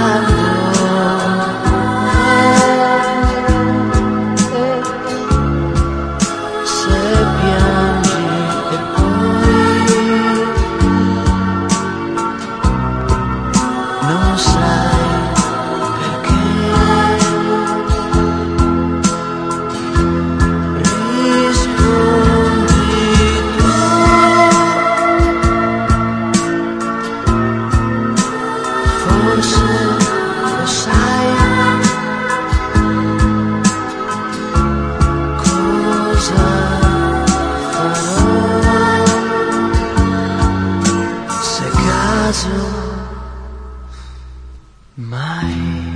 사랑 time.